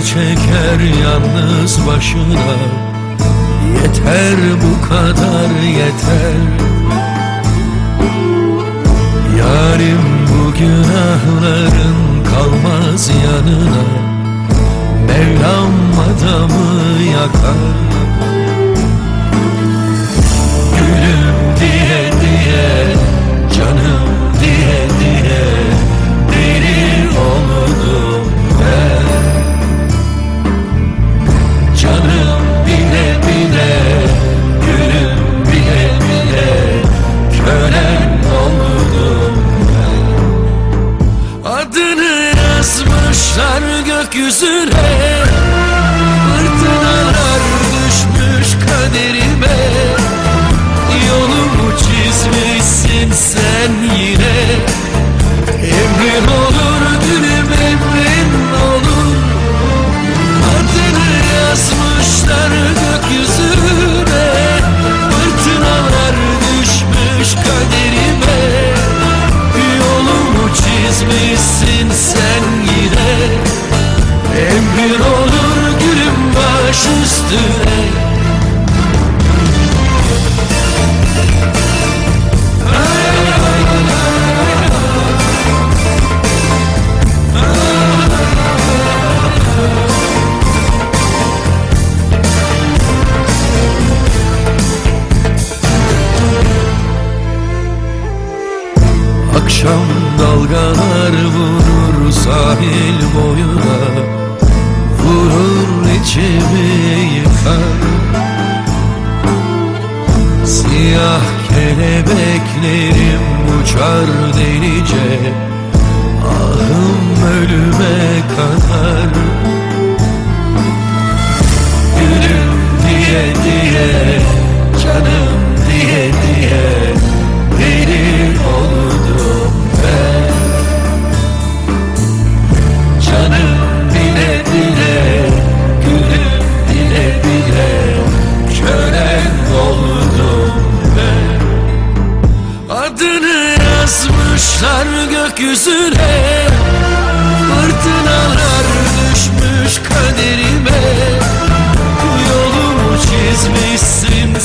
çeker yalnız başına. Yeter bu kadar yeter. Yarim bu günahların kalmaz yanına. Mevlam adamı yakar yazmışlar gökyüzüne üstüne Akşam dalgalar vurur sahil boyuna içimi yıkar. Siyah kelebeklerim uçar delice Ahım ölüme kadar. Gülüm diye diye Canım fırtınalar düşmüş kaderime. Bu yolumu çizmişsin